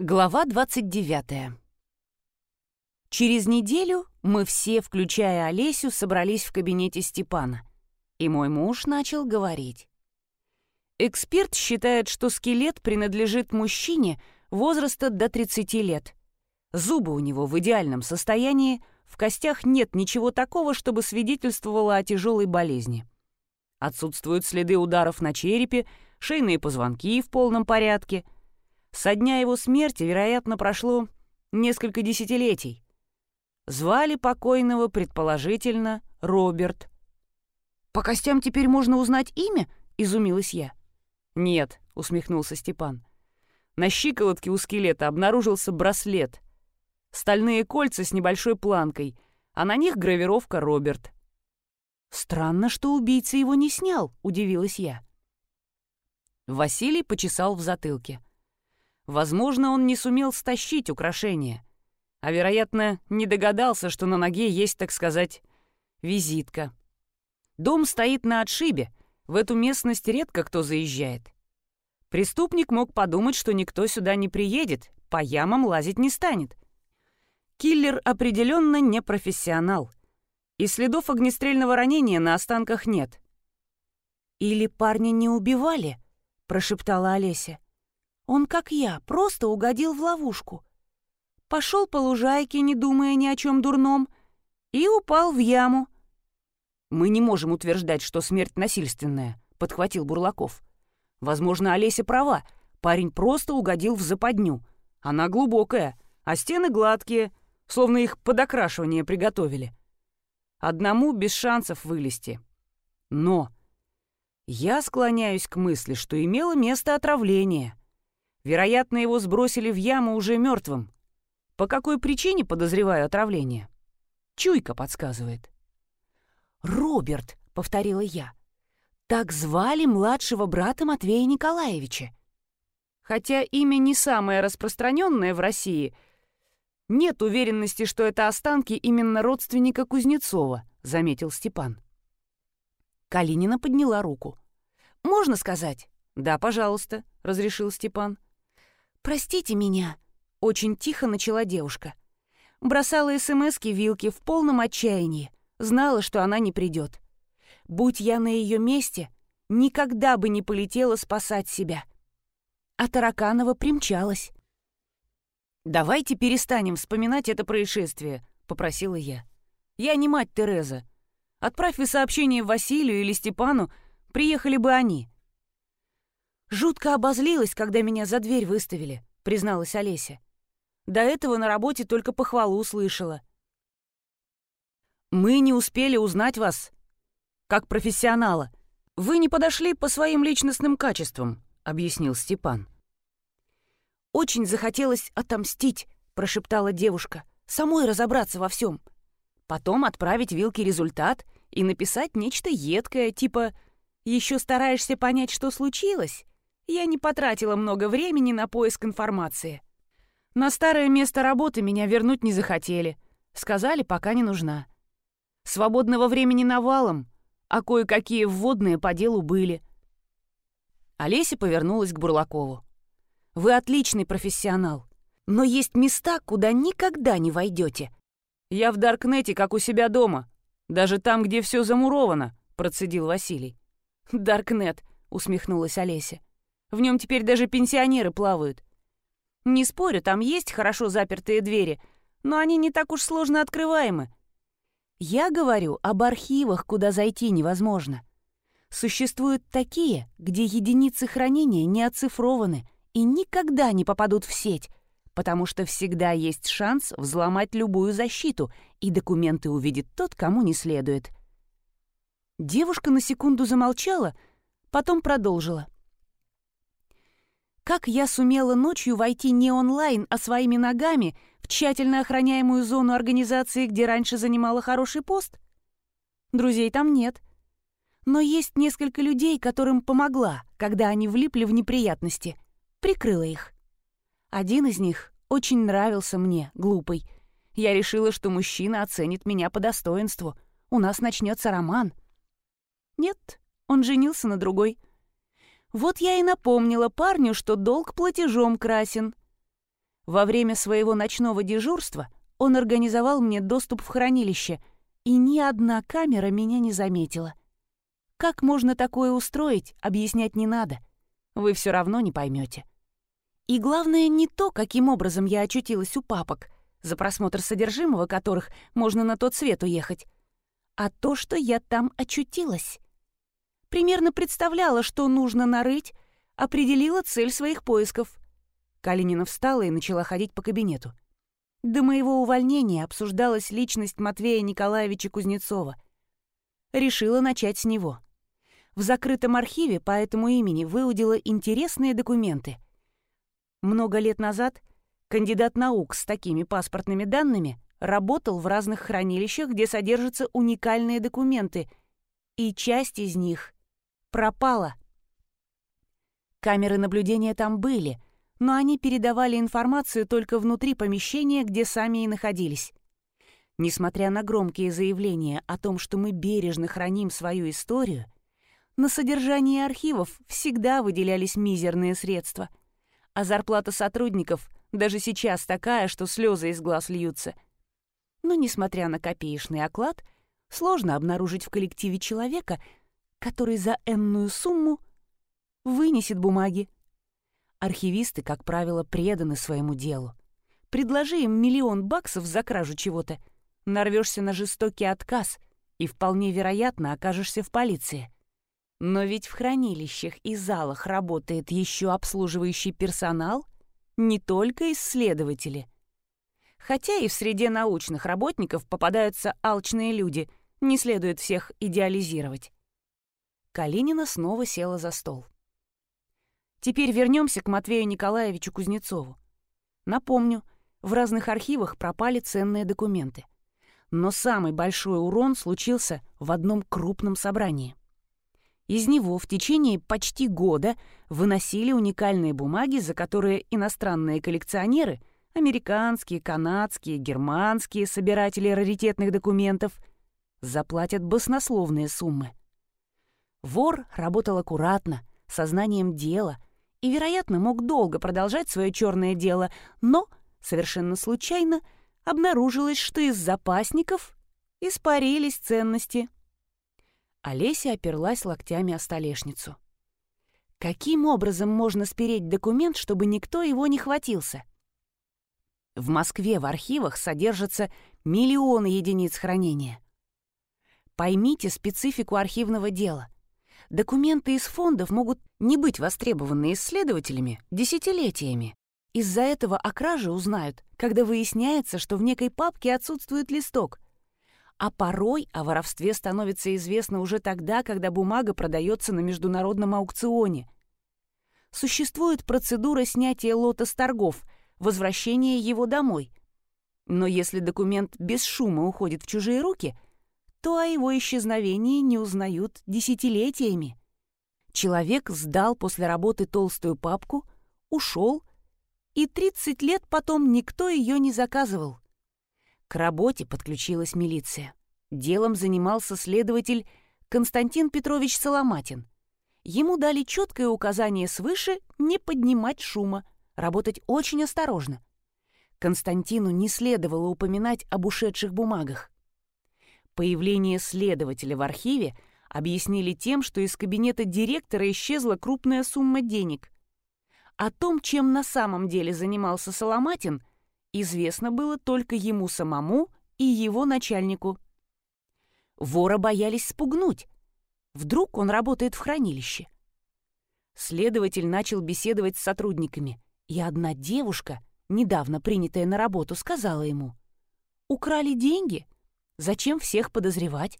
Глава 29. Через неделю мы все, включая Олесю, собрались в кабинете Степана. И мой муж начал говорить. Эксперт считает, что скелет принадлежит мужчине возраста до 30 лет. Зубы у него в идеальном состоянии, в костях нет ничего такого, чтобы свидетельствовало о тяжелой болезни. Отсутствуют следы ударов на черепе, шейные позвонки в полном порядке. Со дня его смерти, вероятно, прошло несколько десятилетий. Звали покойного, предположительно, Роберт. «По костям теперь можно узнать имя?» — изумилась я. «Нет», — усмехнулся Степан. На щиколотке у скелета обнаружился браслет — стальные кольца с небольшой планкой, а на них гравировка «Роберт». «Странно, что убийца его не снял», — удивилась я. Василий почесал в затылке. Возможно, он не сумел стащить украшение, а, вероятно, не догадался, что на ноге есть, так сказать, визитка. Дом стоит на отшибе, в эту местность редко кто заезжает. Преступник мог подумать, что никто сюда не приедет, по ямам лазить не станет. Киллер определенно не профессионал. И следов огнестрельного ранения на останках нет. «Или парня не убивали?» — прошептала Олеся. «Он, как я, просто угодил в ловушку. Пошел по лужайке, не думая ни о чем дурном, и упал в яму». «Мы не можем утверждать, что смерть насильственная», — подхватил Бурлаков. «Возможно, Олеся права. Парень просто угодил в западню. Она глубокая, а стены гладкие, словно их под окрашивание приготовили. Одному без шансов вылезти. Но я склоняюсь к мысли, что имело место отравление. Вероятно, его сбросили в яму уже мертвым. По какой причине подозреваю отравление? Чуйка подсказывает. «Роберт», — повторила я, — «так звали младшего брата Матвея Николаевича». Хотя имя не самое распространенное в России — «Нет уверенности, что это останки именно родственника Кузнецова», — заметил Степан. Калинина подняла руку. «Можно сказать?» «Да, пожалуйста», — разрешил Степан. «Простите меня», — очень тихо начала девушка. Бросала СМСки Вилке в полном отчаянии, знала, что она не придет. Будь я на ее месте, никогда бы не полетела спасать себя. А Тараканова примчалась. «Давайте перестанем вспоминать это происшествие», — попросила я. «Я не мать Тереза. Отправь вы сообщение Василию или Степану, приехали бы они». «Жутко обозлилась, когда меня за дверь выставили», — призналась Олеся. «До этого на работе только похвалу услышала». «Мы не успели узнать вас как профессионала. Вы не подошли по своим личностным качествам», — объяснил Степан. Очень захотелось отомстить, прошептала девушка. Самой разобраться во всем. Потом отправить Вилке результат и написать нечто едкое, типа «Еще стараешься понять, что случилось?» Я не потратила много времени на поиск информации. На старое место работы меня вернуть не захотели. Сказали, пока не нужна. Свободного времени навалом, а кое-какие вводные по делу были. Олеся повернулась к Бурлакову. Вы отличный профессионал. Но есть места, куда никогда не войдете. Я в Даркнете, как у себя дома. Даже там, где все замуровано, процедил Василий. Даркнет, усмехнулась Олеся. В нем теперь даже пенсионеры плавают. Не спорю, там есть хорошо запертые двери, но они не так уж сложно открываемы. Я говорю об архивах, куда зайти невозможно. Существуют такие, где единицы хранения не оцифрованы — и никогда не попадут в сеть, потому что всегда есть шанс взломать любую защиту, и документы увидит тот, кому не следует. Девушка на секунду замолчала, потом продолжила. Как я сумела ночью войти не онлайн, а своими ногами в тщательно охраняемую зону организации, где раньше занимала хороший пост? Друзей там нет. Но есть несколько людей, которым помогла, когда они влипли в неприятности — прикрыла их. Один из них очень нравился мне, глупый. Я решила, что мужчина оценит меня по достоинству. У нас начнется роман. Нет, он женился на другой. Вот я и напомнила парню, что долг платежом красен. Во время своего ночного дежурства он организовал мне доступ в хранилище, и ни одна камера меня не заметила. Как можно такое устроить, объяснять не надо. Вы все равно не поймете. И главное не то, каким образом я очутилась у папок, за просмотр содержимого которых можно на тот свет уехать, а то, что я там очутилась. Примерно представляла, что нужно нарыть, определила цель своих поисков. Калинина встала и начала ходить по кабинету. До моего увольнения обсуждалась личность Матвея Николаевича Кузнецова. Решила начать с него. В закрытом архиве по этому имени выудила интересные документы. Много лет назад кандидат наук с такими паспортными данными работал в разных хранилищах, где содержатся уникальные документы, и часть из них пропала. Камеры наблюдения там были, но они передавали информацию только внутри помещения, где сами и находились. Несмотря на громкие заявления о том, что мы бережно храним свою историю, на содержание архивов всегда выделялись мизерные средства. А зарплата сотрудников даже сейчас такая, что слезы из глаз льются. Но, несмотря на копеечный оклад, сложно обнаружить в коллективе человека, который за энную сумму вынесет бумаги. Архивисты, как правило, преданы своему делу. Предложи им миллион баксов за кражу чего-то, нарвешься на жестокий отказ и вполне вероятно окажешься в полиции. Но ведь в хранилищах и залах работает еще обслуживающий персонал, не только исследователи. Хотя и в среде научных работников попадаются алчные люди, не следует всех идеализировать. Калинина снова села за стол. Теперь вернемся к Матвею Николаевичу Кузнецову. Напомню, в разных архивах пропали ценные документы. Но самый большой урон случился в одном крупном собрании. Из него в течение почти года выносили уникальные бумаги, за которые иностранные коллекционеры, американские, канадские, германские собиратели раритетных документов, заплатят баснословные суммы. Вор работал аккуратно, сознанием дела и, вероятно, мог долго продолжать свое черное дело, но, совершенно случайно, обнаружилось, что из запасников испарились ценности – Олеся оперлась локтями о столешницу. Каким образом можно спереть документ, чтобы никто его не хватился? В Москве в архивах содержатся миллионы единиц хранения. Поймите специфику архивного дела. Документы из фондов могут не быть востребованы исследователями десятилетиями. Из-за этого о краже узнают, когда выясняется, что в некой папке отсутствует листок – а порой о воровстве становится известно уже тогда, когда бумага продается на международном аукционе. Существует процедура снятия лота с торгов, возвращения его домой. Но если документ без шума уходит в чужие руки, то о его исчезновении не узнают десятилетиями. Человек сдал после работы толстую папку, ушел, и 30 лет потом никто ее не заказывал. К работе подключилась милиция. Делом занимался следователь Константин Петрович Соломатин. Ему дали четкое указание свыше не поднимать шума, работать очень осторожно. Константину не следовало упоминать об ушедших бумагах. Появление следователя в архиве объяснили тем, что из кабинета директора исчезла крупная сумма денег. О том, чем на самом деле занимался Соломатин, известно было только ему самому и его начальнику. Вора боялись спугнуть. Вдруг он работает в хранилище. Следователь начал беседовать с сотрудниками, и одна девушка, недавно принятая на работу, сказала ему, «Украли деньги? Зачем всех подозревать?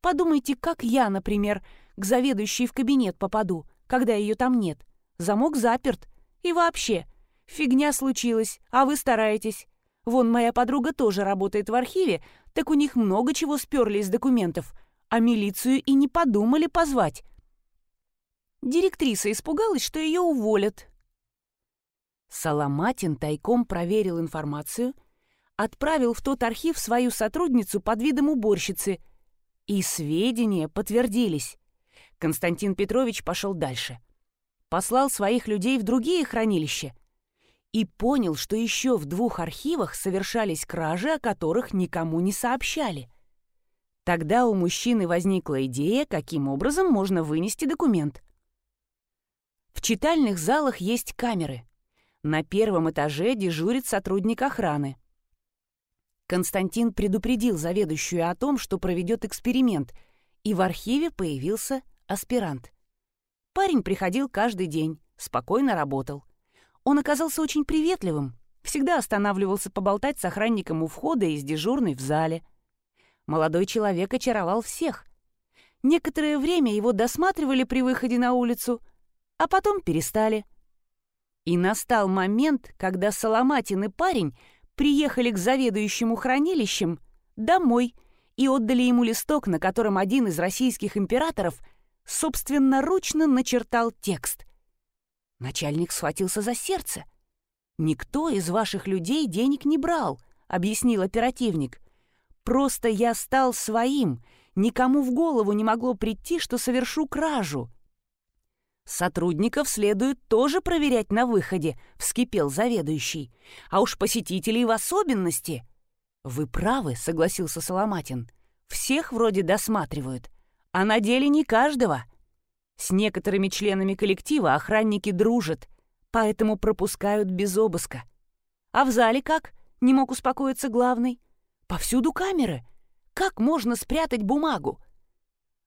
Подумайте, как я, например, к заведующей в кабинет попаду, когда ее там нет. Замок заперт. И вообще, Фигня случилась, а вы стараетесь. Вон моя подруга тоже работает в архиве, так у них много чего сперли из документов, а милицию и не подумали позвать. Директриса испугалась, что ее уволят. Соломатин тайком проверил информацию, отправил в тот архив свою сотрудницу под видом уборщицы, и сведения подтвердились. Константин Петрович пошел дальше. Послал своих людей в другие хранилища — и понял, что еще в двух архивах совершались кражи, о которых никому не сообщали. Тогда у мужчины возникла идея, каким образом можно вынести документ. В читальных залах есть камеры. На первом этаже дежурит сотрудник охраны. Константин предупредил заведующую о том, что проведет эксперимент, и в архиве появился аспирант. Парень приходил каждый день, спокойно работал. Он оказался очень приветливым, всегда останавливался поболтать с охранником у входа и с дежурной в зале. Молодой человек очаровал всех. Некоторое время его досматривали при выходе на улицу, а потом перестали. И настал момент, когда Соломатин и парень приехали к заведующему хранилищем домой и отдали ему листок, на котором один из российских императоров собственноручно начертал текст — Начальник схватился за сердце. «Никто из ваших людей денег не брал», — объяснил оперативник. «Просто я стал своим. Никому в голову не могло прийти, что совершу кражу». «Сотрудников следует тоже проверять на выходе», — вскипел заведующий. «А уж посетителей в особенности». «Вы правы», — согласился Соломатин. «Всех вроде досматривают, а на деле не каждого». С некоторыми членами коллектива охранники дружат, поэтому пропускают без обыска. А в зале как? Не мог успокоиться главный. Повсюду камеры. Как можно спрятать бумагу?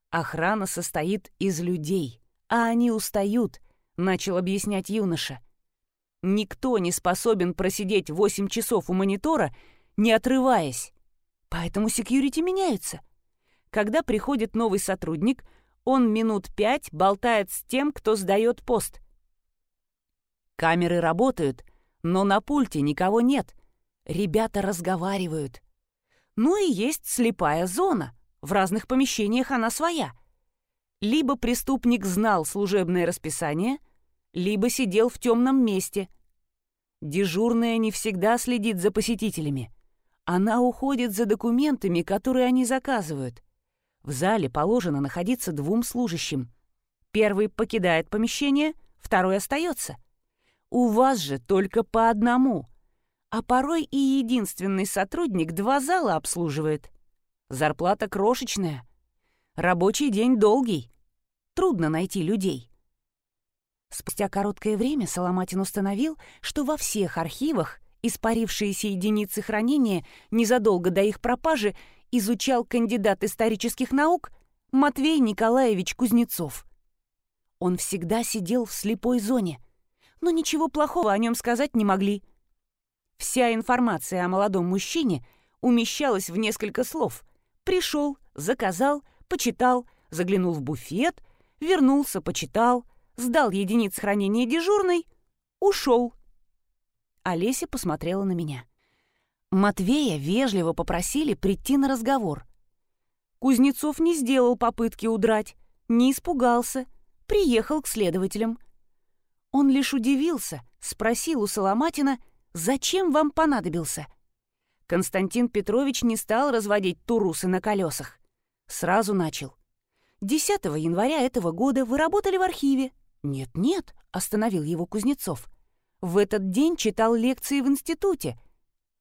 Охрана состоит из людей, а они устают, начал объяснять юноша. Никто не способен просидеть 8 часов у монитора, не отрываясь. Поэтому секьюрити меняются. Когда приходит новый сотрудник — он минут пять болтает с тем, кто сдает пост. Камеры работают, но на пульте никого нет. Ребята разговаривают. Ну и есть слепая зона. В разных помещениях она своя. Либо преступник знал служебное расписание, либо сидел в темном месте. Дежурная не всегда следит за посетителями. Она уходит за документами, которые они заказывают. В зале положено находиться двум служащим. Первый покидает помещение, второй остается. У вас же только по одному. А порой и единственный сотрудник два зала обслуживает. Зарплата крошечная. Рабочий день долгий. Трудно найти людей. Спустя короткое время Соломатин установил, что во всех архивах испарившиеся единицы хранения незадолго до их пропажи изучал кандидат исторических наук Матвей Николаевич Кузнецов. Он всегда сидел в слепой зоне, но ничего плохого о нем сказать не могли. Вся информация о молодом мужчине умещалась в несколько слов. Пришел, заказал, почитал, заглянул в буфет, вернулся, почитал, сдал единиц хранения дежурной, ушел. Олеся посмотрела на меня. Матвея вежливо попросили прийти на разговор. Кузнецов не сделал попытки удрать, не испугался, приехал к следователям. Он лишь удивился, спросил у Соломатина, зачем вам понадобился. Константин Петрович не стал разводить турусы на колесах. Сразу начал. 10 января этого года вы работали в архиве. «Нет-нет», — остановил его Кузнецов. «В этот день читал лекции в институте,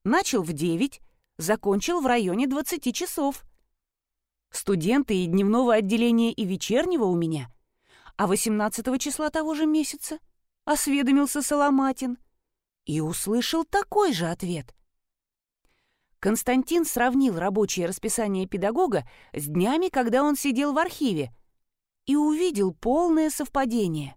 Начал в 9, закончил в районе 20 часов. Студенты и дневного отделения и вечернего у меня. А 18 числа того же месяца осведомился Соломатин и услышал такой же ответ. Константин сравнил рабочее расписание педагога с днями, когда он сидел в архиве, и увидел полное совпадение.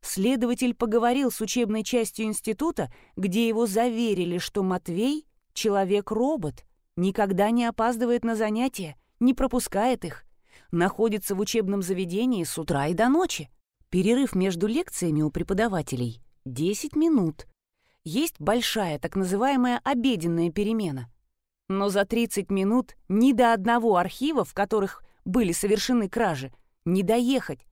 Следователь поговорил с учебной частью института, где его заверили, что Матвей — человек-робот, никогда не опаздывает на занятия, не пропускает их, находится в учебном заведении с утра и до ночи. Перерыв между лекциями у преподавателей — 10 минут. Есть большая так называемая обеденная перемена. Но за 30 минут ни до одного архива, в которых были совершены кражи, не доехать,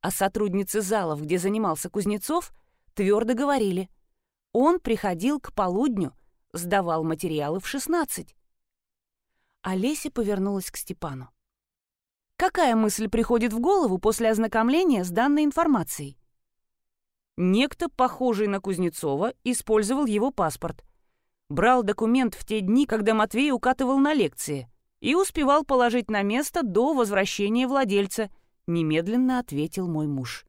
а сотрудницы залов, где занимался Кузнецов, твердо говорили. Он приходил к полудню, сдавал материалы в 16. Олеся повернулась к Степану. Какая мысль приходит в голову после ознакомления с данной информацией? Некто, похожий на Кузнецова, использовал его паспорт. Брал документ в те дни, когда Матвей укатывал на лекции, и успевал положить на место до возвращения владельца, немедленно ответил мой муж.